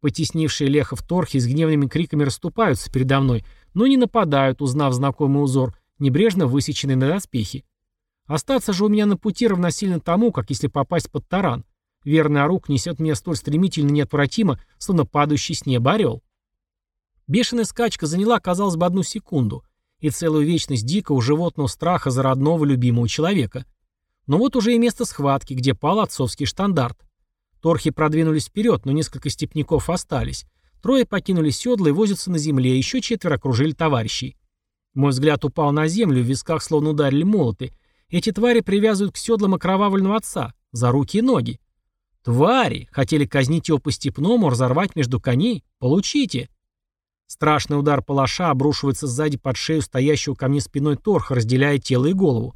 Потеснившие Лехов торхи с гневными криками расступаются передо мной, но не нападают, узнав знакомый узор, небрежно высеченный на доспехи. Остаться же у меня на пути равносильно тому, как если попасть под таран. Верный орук несет меня столь стремительно и неотвратимо, словно падающий с неба орел. Бешеная скачка заняла, казалось бы, одну секунду, и целую вечность дикого животного страха за родного любимого человека. Но вот уже и место схватки, где пал отцовский штандарт. Торхи продвинулись вперед, но несколько степняков остались. Трое покинули седло и возятся на земле, еще четверо окружили товарищей. Мой взгляд упал на землю, в висках словно ударили молоты. Эти твари привязывают к седлам окровавленного отца, за руки и ноги. Твари! Хотели казнить его по-степному, разорвать между коней? Получите! Страшный удар палаша обрушивается сзади под шею стоящего ко мне спиной торха, разделяя тело и голову.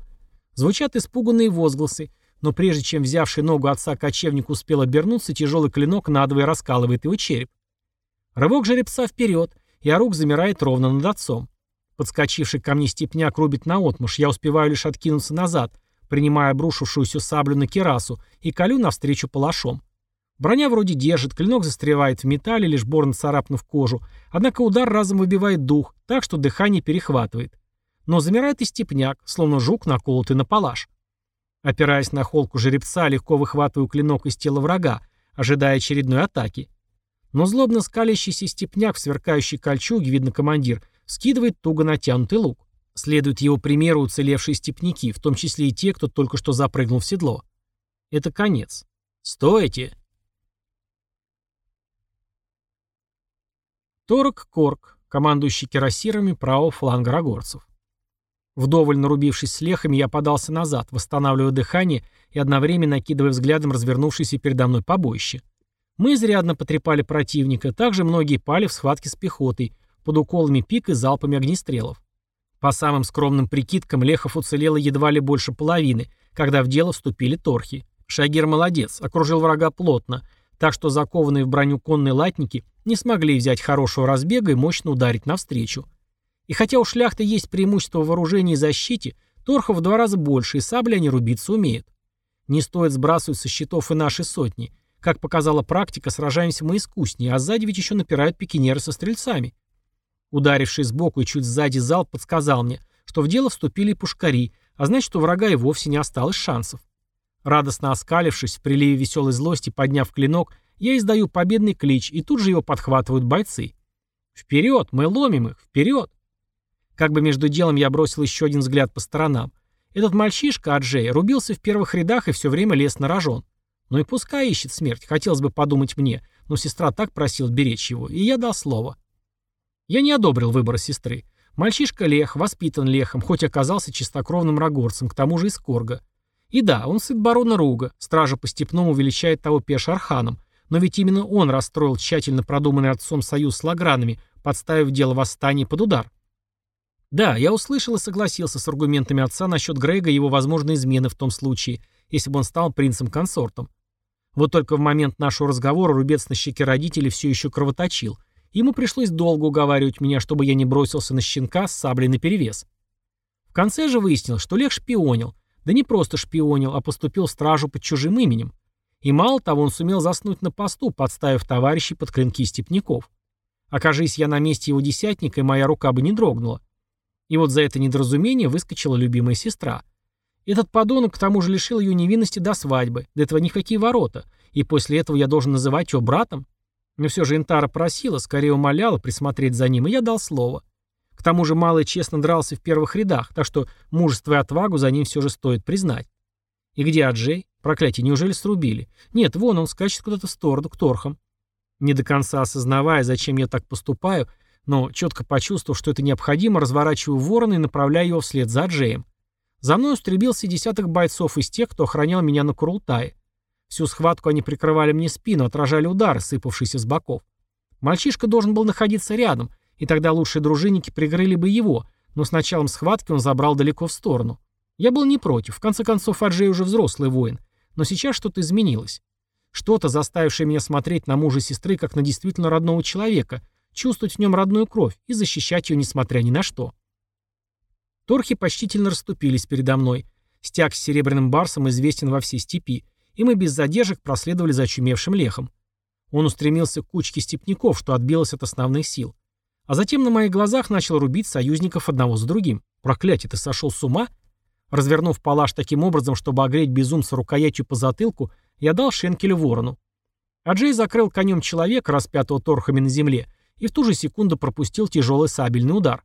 Звучат испуганные возгласы. Но прежде чем взявший ногу отца кочевник успел обернуться, тяжелый клинок надвое раскалывает его череп. Рывок жеребца вперед, и орук замирает ровно над отцом. Подскочивший ко мне степняк рубит наотмашь, я успеваю лишь откинуться назад, принимая обрушившуюся саблю на керасу, и колю навстречу палашом. Броня вроде держит, клинок застревает в металле, лишь борн царапнув кожу, однако удар разом выбивает дух, так что дыхание перехватывает. Но замирает и степняк, словно жук, наколотый на палаш. Опираясь на холку жеребца, легко выхватываю клинок из тела врага, ожидая очередной атаки. Но злобно скалящийся степняк в сверкающей кольчуге, видно командир, скидывает туго натянутый лук. Следуют его примеру уцелевшие степняки, в том числе и те, кто только что запрыгнул в седло. Это конец. Стойте! Торок Корк, командующий кирасирами правого фланга рогорцев. Вдоволь нарубившись с лехами, я подался назад, восстанавливая дыхание и одновременно накидывая взглядом развернувшееся передо мной побоище. Мы изрядно потрепали противника, также многие пали в схватке с пехотой, под уколами пик и залпами огнестрелов. По самым скромным прикидкам, лехов уцелело едва ли больше половины, когда в дело вступили торхи. Шагир молодец, окружил врага плотно, так что закованные в броню конные латники не смогли взять хорошего разбега и мощно ударить навстречу. И хотя у шляхты есть преимущество в вооружении и защите, торхов в два раза больше, и сабли они рубиться умеют. Не стоит сбрасывать со счетов и наши сотни. Как показала практика, сражаемся мы искуснее, а сзади ведь еще напирают пикинеры со стрельцами. Ударивший сбоку и чуть сзади зал подсказал мне, что в дело вступили пушкари, а значит, у врага и вовсе не осталось шансов. Радостно оскалившись, в приливе веселой злости, подняв клинок, я издаю победный клич, и тут же его подхватывают бойцы. Вперед, мы ломим их, вперед! Как бы между делом я бросил еще один взгляд по сторонам. Этот мальчишка, Аджей, рубился в первых рядах и все время лез на рожон. Ну и пускай ищет смерть, хотелось бы подумать мне, но сестра так просила беречь его, и я дал слово. Я не одобрил выбора сестры. Мальчишка Лех, воспитан Лехом, хоть оказался чистокровным рогорцем, к тому же из Корга. И да, он сын барона Руга, стража по степному величает того Пеш Арханом, но ведь именно он расстроил тщательно продуманный отцом союз с лагранами, подставив дело восстания под удар. Да, я услышал и согласился с аргументами отца насчет Грега и его возможной измены в том случае, если бы он стал принцем-консортом. Вот только в момент нашего разговора рубец на щеке родителей все еще кровоточил. Ему пришлось долго уговаривать меня, чтобы я не бросился на щенка с саблей наперевес. В конце же выяснилось, что Лех шпионил. Да не просто шпионил, а поступил стражу под чужим именем. И мало того, он сумел заснуть на посту, подставив товарищей под клинки степняков. Окажись я на месте его десятника, и моя рука бы не дрогнула. И вот за это недоразумение выскочила любимая сестра. Этот подонок к тому же лишил ее невинности до свадьбы, до этого никакие ворота, и после этого я должен называть его братом? Но все же Интара просила, скорее умоляла присмотреть за ним, и я дал слово. К тому же Малый честно дрался в первых рядах, так что мужество и отвагу за ним все же стоит признать. И где Аджей? Проклятие, неужели срубили? Нет, вон он скачет куда-то в сторону, к торхам. Не до конца осознавая, зачем я так поступаю, но четко почувствовав, что это необходимо, разворачиваю ворона и направляю его вслед за Аджеем. За мной устремился десяток бойцов из тех, кто охранял меня на Курултае. Всю схватку они прикрывали мне спину, отражали удары, сыпавшиеся с боков. Мальчишка должен был находиться рядом, и тогда лучшие дружинники прикрыли бы его, но с началом схватки он забрал далеко в сторону. Я был не против, в конце концов Аджей уже взрослый воин, но сейчас что-то изменилось. Что-то, заставившее меня смотреть на мужа сестры как на действительно родного человека, чувствовать в нем родную кровь и защищать ее несмотря ни на что. Торхи почтительно расступились передо мной. Стяг с серебряным барсом известен во всей степи, и мы без задержек проследовали за очумевшим лехом. Он устремился к кучке степняков, что отбилось от основных сил. А затем на моих глазах начал рубить союзников одного за другим. Проклятие, ты сошел с ума? Развернув палаш таким образом, чтобы огреть безумца рукоятью по затылку, я дал шенкелю ворону. А Джей закрыл конем человека, распятого торхами на земле, и в ту же секунду пропустил тяжелый сабельный удар.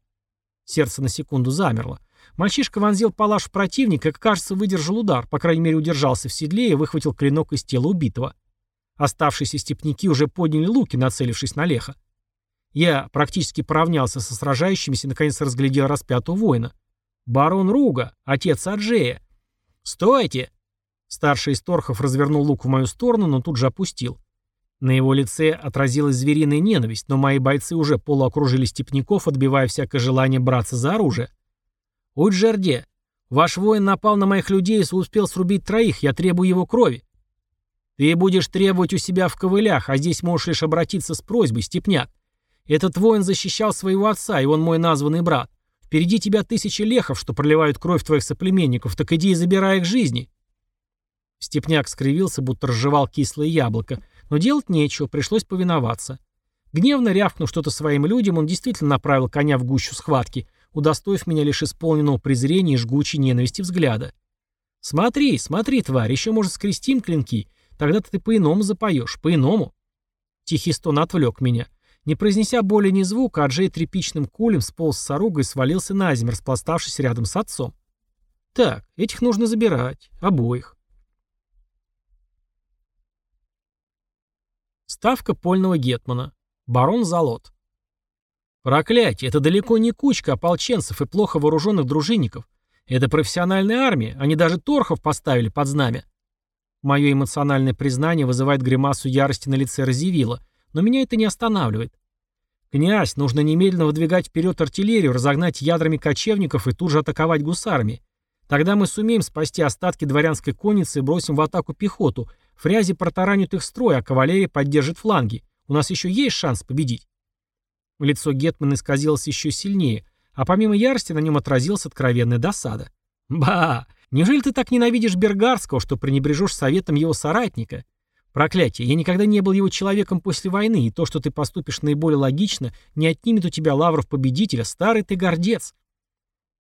Сердце на секунду замерло. Мальчишка вонзил палаш в противника и, кажется, выдержал удар, по крайней мере удержался в седле и выхватил клинок из тела убитого. Оставшиеся степняки уже подняли луки, нацелившись на леха. Я практически поравнялся со сражающимися и наконец разглядел распятого воина. Барон Руга, отец Аджея. «Стойте!» Старший из торхов развернул лук в мою сторону, но тут же опустил. На его лице отразилась звериная ненависть, но мои бойцы уже полуокружили степняков, отбивая всякое желание браться за оружие. «Уджерде, ваш воин напал на моих людей и успел срубить троих, я требую его крови». «Ты будешь требовать у себя в ковылях, а здесь можешь лишь обратиться с просьбой, степняк. Этот воин защищал своего отца, и он мой названный брат. Впереди тебя тысячи лехов, что проливают кровь твоих соплеменников, так иди и забирай их жизни». Степняк скривился, будто разжевал кислое яблоко, но делать нечего, пришлось повиноваться. Гневно рявкнув что-то своим людям, он действительно направил коня в гущу схватки, удостоив меня лишь исполненного презрения и жгучей ненависти взгляда. «Смотри, смотри, тварь, еще, может, скрестим клинки, тогда-то ты по-иному запоешь, по-иному». Тихий стон отвлек меня. Не произнеся более ни звука, Аджей тряпичным кулем сполз с оругой и свалился на землю, распластавшись рядом с отцом. Так, этих нужно забирать. Обоих. Ставка польного гетмана. Барон Залот. Проклятие, это далеко не кучка ополченцев и плохо вооруженных дружинников. Это профессиональная армия, они даже торхов поставили под знамя. Мое эмоциональное признание вызывает гримасу ярости на лице Разивила, но меня это не останавливает. «Князь, нужно немедленно выдвигать вперед артиллерию, разогнать ядрами кочевников и тут же атаковать гусарами. Тогда мы сумеем спасти остатки дворянской конницы и бросим в атаку пехоту. Фрязи протаранят их строй, а кавалерия поддержит фланги. У нас еще есть шанс победить». Лицо Гетмана исказилось еще сильнее, а помимо ярости на нем отразилась откровенная досада. «Ба! Неужели ты так ненавидишь Бергарского, что пренебрежешь советом его соратника? Проклятие, я никогда не был его человеком после войны, и то, что ты поступишь наиболее логично, не отнимет у тебя лавров победителя, старый ты гордец.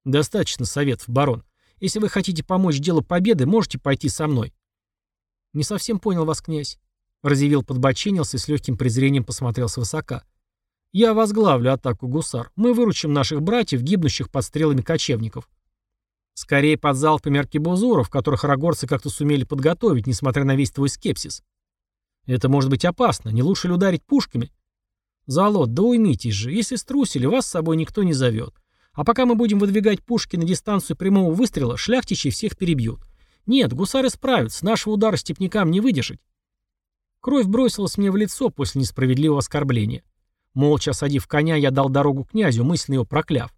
Достаточно советов, барон. Если вы хотите помочь делу победы, можете пойти со мной. Не совсем понял вас, князь. Разъявил подбоченился и с легким презрением посмотрел свысока. «Я возглавлю атаку гусар. Мы выручим наших братьев, гибнущих под стрелами кочевников». Скорее под залпами аркебузуров, которых рогорцы как-то сумели подготовить, несмотря на весь твой скепсис. Это может быть опасно, не лучше ли ударить пушками? Залот, да уймитесь же, если струсили, вас с собой никто не зовет. А пока мы будем выдвигать пушки на дистанцию прямого выстрела, шляхтичи всех перебьют. Нет, гусары справятся, нашего удара степнякам не выдержать. Кровь бросилась мне в лицо после несправедливого оскорбления. Молча осадив коня, я дал дорогу князю, мысленно его прокляв.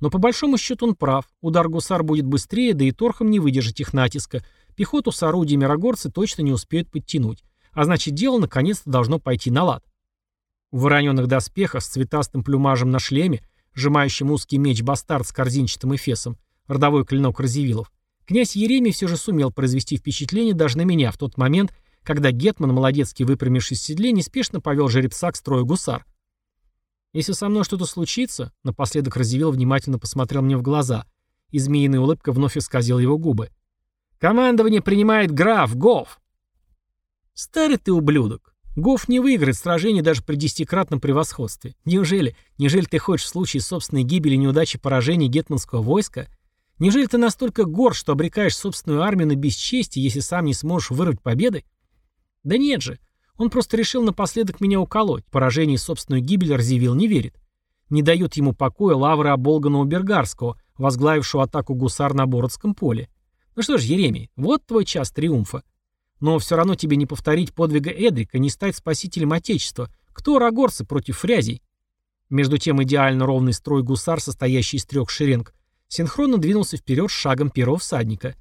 Но по большому счету он прав. Удар гусар будет быстрее, да и торхом не выдержит их натиска. Пехоту с орудиями рогорцы точно не успеют подтянуть. А значит, дело наконец-то должно пойти на лад. В вороненных доспехах с цветастым плюмажем на шлеме, сжимающим узкий меч бастард с корзинчатым эфесом, родовой клинок Разивилов, князь Еремий все же сумел произвести впечатление даже на меня в тот момент, когда Гетман, молодецкий выпрямившись в седле, неспешно повел жеребца к строю гусар. «Если со мной что-то случится», — напоследок разъявил, внимательно посмотрел мне в глаза, и улыбка вновь исказила его губы. «Командование принимает граф, Гоф!» «Старый ты ублюдок! Гоф не выиграет сражение даже при десятикратном превосходстве. Неужели, неужели ты хочешь в случае собственной гибели, неудачи, поражения гетманского войска? Неужели ты настолько гор, что обрекаешь собственную армию на бесчестие, если сам не сможешь вырвать победы? Да нет же, он просто решил напоследок меня уколоть. Поражение и собственную гибель Разивил не верит. Не дает ему покоя лавры Оболгана Бергарского, возглавившего атаку гусар на Бородском поле. Ну что ж, Еремий, вот твой час триумфа. Но все равно тебе не повторить подвига Эдрика, не стать спасителем Отечества. Кто рогорцы против фрязей? Между тем идеально ровный строй гусар, состоящий из трех шеренг, синхронно двинулся вперед шагом первого всадника.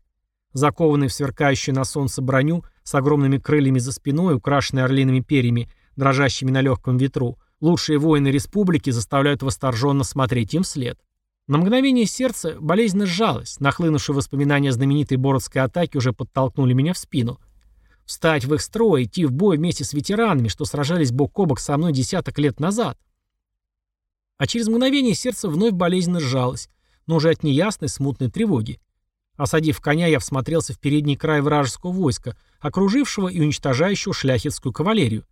Закованный в сверкающую на солнце броню, с огромными крыльями за спиной, украшенный орлиными перьями, дрожащими на легком ветру, лучшие воины республики заставляют восторженно смотреть им вслед. На мгновение сердце болезненно сжалось, нахлынувшие воспоминания знаменитой Бородской атаки уже подтолкнули меня в спину. Встать в их строй, идти в бой вместе с ветеранами, что сражались бок о бок со мной десяток лет назад. А через мгновение сердце вновь болезненно сжалось, но уже от неясной смутной тревоги. Осадив коня, я всмотрелся в передний край вражеского войска, окружившего и уничтожающего шляхетскую кавалерию.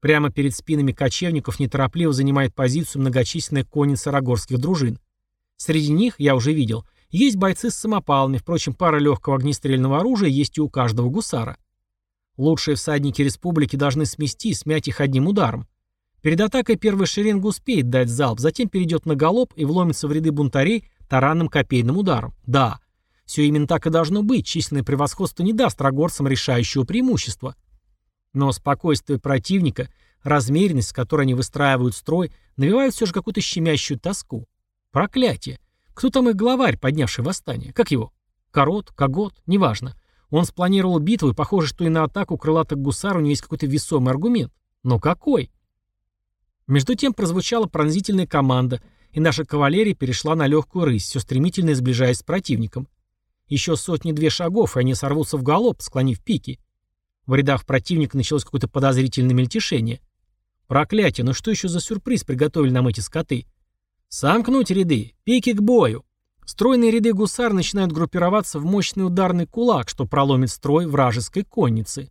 Прямо перед спинами кочевников неторопливо занимает позицию многочисленная конница рогорских дружин. Среди них, я уже видел, есть бойцы с самопалами, впрочем, пара легкого огнестрельного оружия есть и у каждого гусара. Лучшие всадники республики должны смести, смять их одним ударом. Перед атакой первая шеренга успеет дать залп, затем перейдет на галоп и вломится в ряды бунтарей таранным копейным ударом. Да, все именно так и должно быть, численное превосходство не даст рогорцам решающего преимущества. Но спокойствие противника, размеренность, с которой они выстраивают строй, навевают все же какую-то щемящую тоску. Проклятие. Кто там их главарь, поднявший восстание? Как его? Корот? Когот? Неважно. Он спланировал битву, и похоже, что и на атаку крылатых гусар у него есть какой-то весомый аргумент. Но какой? Между тем прозвучала пронзительная команда, и наша кавалерия перешла на легкую рысь, все стремительно сближаясь с противником. Еще сотни-две шагов, и они сорвутся в галоп, склонив пики. В рядах противника началось какое-то подозрительное мельтешение. Проклятие, ну что еще за сюрприз приготовили нам эти скоты? Сомкнуть ряды, пики к бою. Стройные ряды гусар начинают группироваться в мощный ударный кулак, что проломит строй вражеской конницы.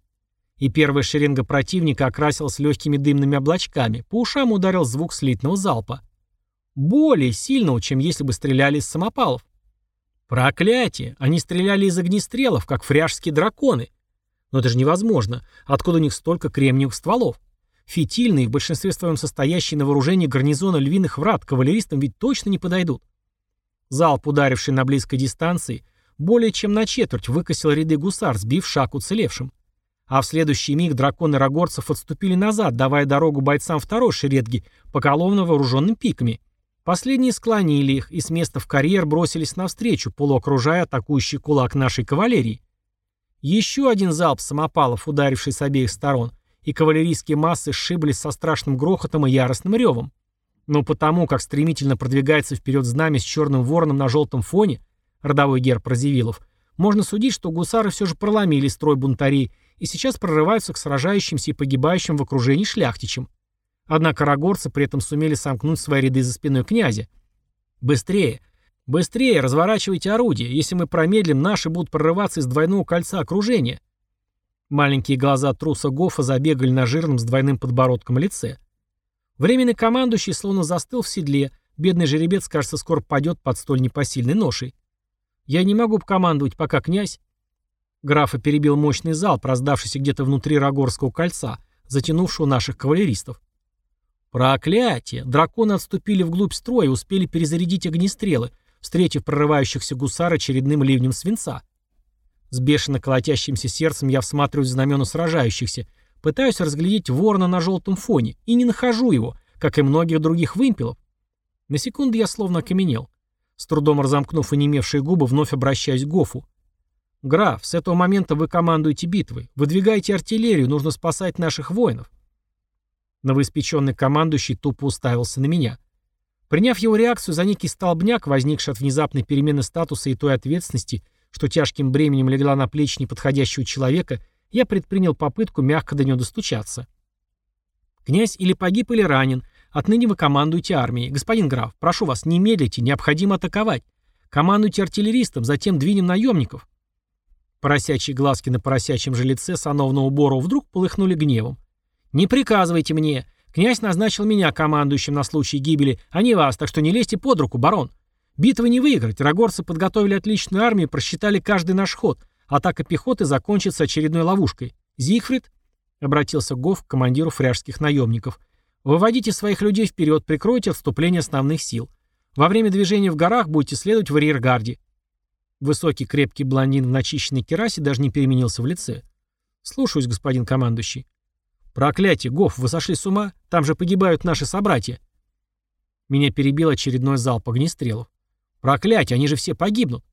И первая шеренга противника окрасилась легкими дымными облачками, по ушам ударил звук слитного залпа. Более сильного, чем если бы стреляли из самопалов. Проклятие! Они стреляли из огнестрелов, как фряжские драконы. Но это же невозможно. Откуда у них столько кремниевых стволов? Фитильные, в большинстве своем состоящие на вооружении гарнизона львиных врат, кавалеристам ведь точно не подойдут. Залп, ударивший на близкой дистанции, более чем на четверть выкосил ряды гусар, сбив шаг уцелевшим. А в следующий миг драконы рогорцев отступили назад, давая дорогу бойцам второй шередги, поколовно вооруженным пиками. Последние склонили их и с места в карьер бросились навстречу, полуокружая атакующий кулак нашей кавалерии. Еще один залп самопалов, ударивший с обеих сторон, и кавалерийские массы сшиблись со страшным грохотом и яростным ревом. Но потому, как стремительно продвигается вперед знамя с черным вороном на желтом фоне, родовой герб Разивилов, можно судить, что гусары все же проломили строй бунтарей и сейчас прорываются к сражающимся и погибающим в окружении шляхтичам. Однако рогорцы при этом сумели сомкнуть свои ряды за спиной князя. «Быстрее! Быстрее! Разворачивайте орудие! Если мы промедлим, наши будут прорываться из двойного кольца окружения!» Маленькие глаза труса Гофа забегали на жирном с двойным подбородком лице. Временный командующий словно застыл в седле, бедный жеребец, кажется, скоро падет под столь непосильной ношей. «Я не могу командовать, пока князь...» Графа перебил мощный залп, раздавшийся где-то внутри Рогорского кольца, затянувшего наших кавалеристов. Проклятие! Драконы отступили вглубь строя и успели перезарядить огнестрелы, встретив прорывающихся гусар очередным ливнем свинца. С бешено колотящимся сердцем я всматриваюсь в знамена сражающихся, пытаюсь разглядеть ворона на желтом фоне, и не нахожу его, как и многих других вымпелов. На секунду я словно окаменел. С трудом разомкнув онемевшие губы, вновь обращаюсь к Гофу. «Граф, с этого момента вы командуете битвой. Выдвигайте артиллерию, нужно спасать наших воинов». Новоиспеченный командующий тупо уставился на меня. Приняв его реакцию за некий столбняк, возникший от внезапной перемены статуса и той ответственности, что тяжким бременем легла на плечи неподходящего человека, я предпринял попытку мягко до него достучаться. «Князь или погиб, или ранен. Отныне вы командуете армией. Господин граф, прошу вас, не медлите, необходимо атаковать. Командуйте артиллеристом, затем двинем наемников». Поросячьи глазки на поросячьем же лице сановного Борова вдруг полыхнули гневом. «Не приказывайте мне. Князь назначил меня командующим на случай гибели, а не вас, так что не лезьте под руку, барон. Битвы не выиграть. Рогорцы подготовили отличную армию, просчитали каждый наш ход. Атака пехоты закончится очередной ловушкой. Зигфрид?» — обратился Гоф к командиру фряжских наемников. «Выводите своих людей вперед, прикройте отступление основных сил. Во время движения в горах будете следовать в арьергарде». Высокий крепкий блондин в начищенной керасе даже не переменился в лице. «Слушаюсь, господин командующий». «Проклятие, Гоф, вы сошли с ума? Там же погибают наши собратья». Меня перебил очередной залп огнестрелов. «Проклятие, они же все погибнут».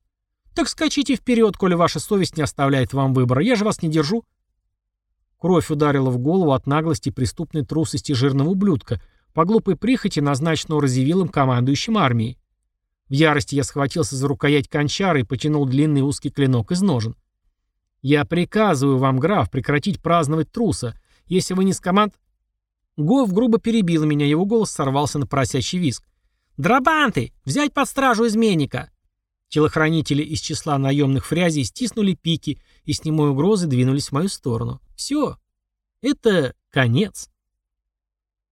«Так скачите вперед, коли ваша совесть не оставляет вам выбора. Я же вас не держу». Кровь ударила в голову от наглости преступной трусости жирного ублюдка, по глупой прихоти, назначенного разъявилым командующим армией. В ярости я схватился за рукоять кончара и потянул длинный узкий клинок из ножен. «Я приказываю вам, граф, прекратить праздновать труса. Если вы не с команд...» Гов грубо перебил меня, его голос сорвался на просящий виск. «Драбанты! Взять под стражу изменника!» Телохранители из числа наемных фрязей стиснули пики и с немой угрозой двинулись в мою сторону. «Все. Это конец».